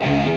you